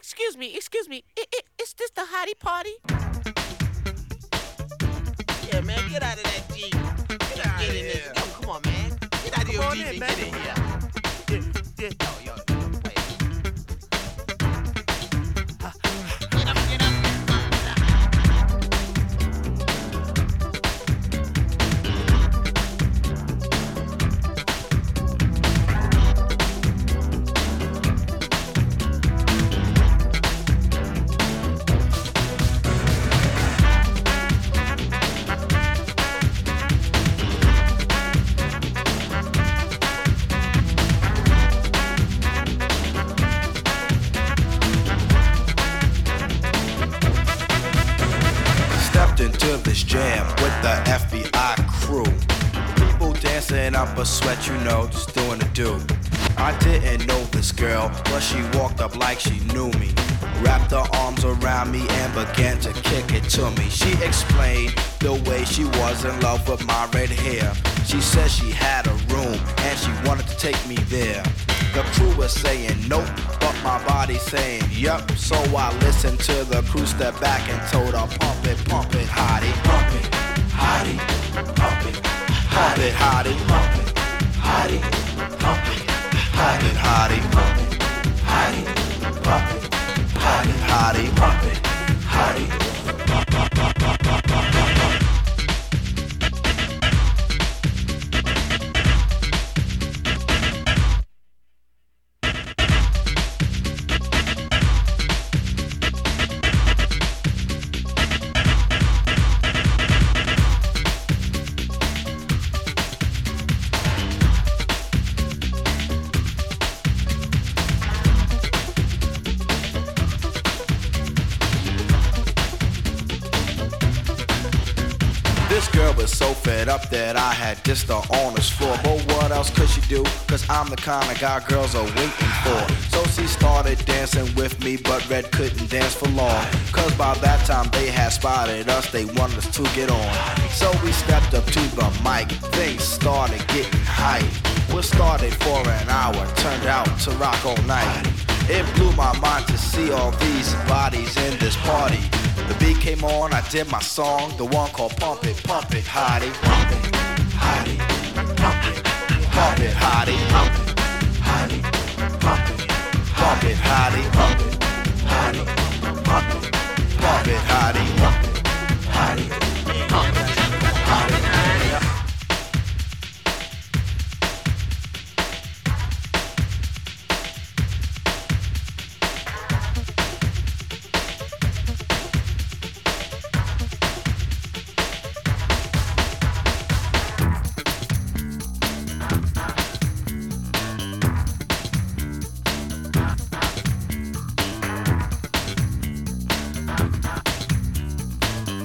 excuse me, excuse me. I, I, is this the hottie party? Yeah, man, get out of that Jeep. Get, out get in here. Yo, oh, come on, man. Get out of your Jeep and get in here. A sweat, you know, just doing the do. I didn't know this girl, but she walked up like she knew me. Wrapped her arms around me and began to kick it to me. She explained the way she was in love with my red hair. She said she had a room and she wanted to take me there. The crew was saying nope, but my body saying yup. So I listened to the crew step back and told her pump it, pump it, hottie, pump it, hottie, pump it, pump it, hottie, pump it hottie, pump up that I had just the honest floor. But what else could she do? Cause I'm the kind of guy girls are waiting for. So she started dancing with me, but Red couldn't dance for long. Cause by that time they had spotted us, they wanted us to get on. So we stepped up to the mic, things started getting hype. We started for an hour, turned out to rock all night. It blew my mind to see all these bodies in this party. The beat came on, I did my song, the one called Pump It, Pump It, Hottie. Pump it, Hottie, Pump It, Pump It, Hottie, Pump It, Hottie, Pump It, Pump It, Hottie,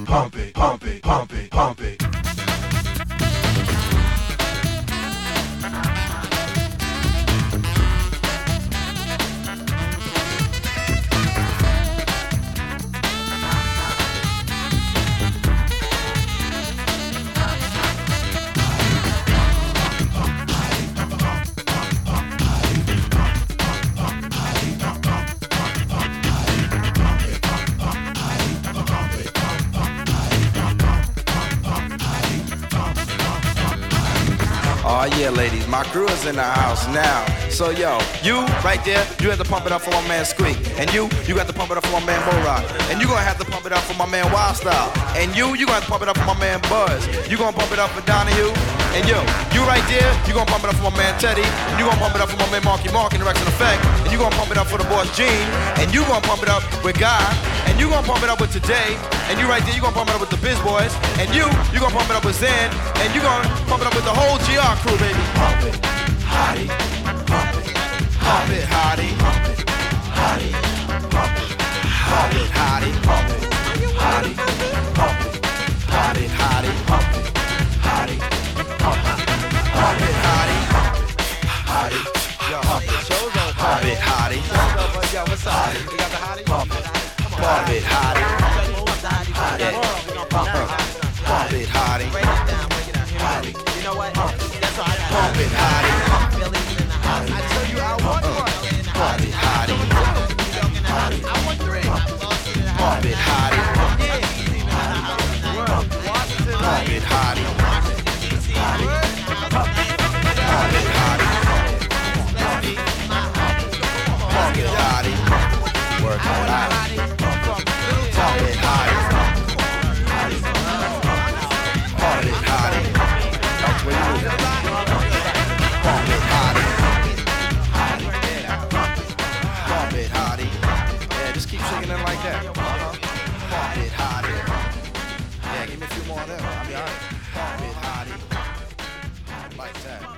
pump it, pump it, pump it, pump it. My crew is in the house now. So yo, you right there, you have to pump it up for my man Squeak. And you, you got to pump it up for my man Bo Rock. And you gonna have to pump it up for my man Wild Style. And you, you gonna have to pump it up for my man Buzz. You gonna pump it up for Donahue. And yo, you right there, you gonna pump it up for my man Teddy. And you gonna pump it up for my man Marky Mark in Direction Effect. And you gonna pump it up for the boss Gene. And you gonna pump it up with Guy. And you gonna pump it up with Today. And you right there, you gonna pump it up with the Biz Boys. And you, you gonna pump it up with Zen. And you gonna pump it up with the whole GR crew, baby. Pump it, hottie, pump it, pump it, hottie, pump it, hottie, pump it, pump it, hottie, pump it, hottie, pump it, hottie, hottie, pump it, hottie, pump it, pump it, hottie, hottie, yo, show's on, pump it, hottie, yo, what's up? You got the hottie, pump it, pump it, hottie, it, pump it, hottie, hottie, you know what? I've been hiding. it, hottie. Yeah, just keep singing it like that. Uh-huh. Pop it, hottie. Yeah, give me a few more of them. I'll be alright. Pop it, hottie. Like that.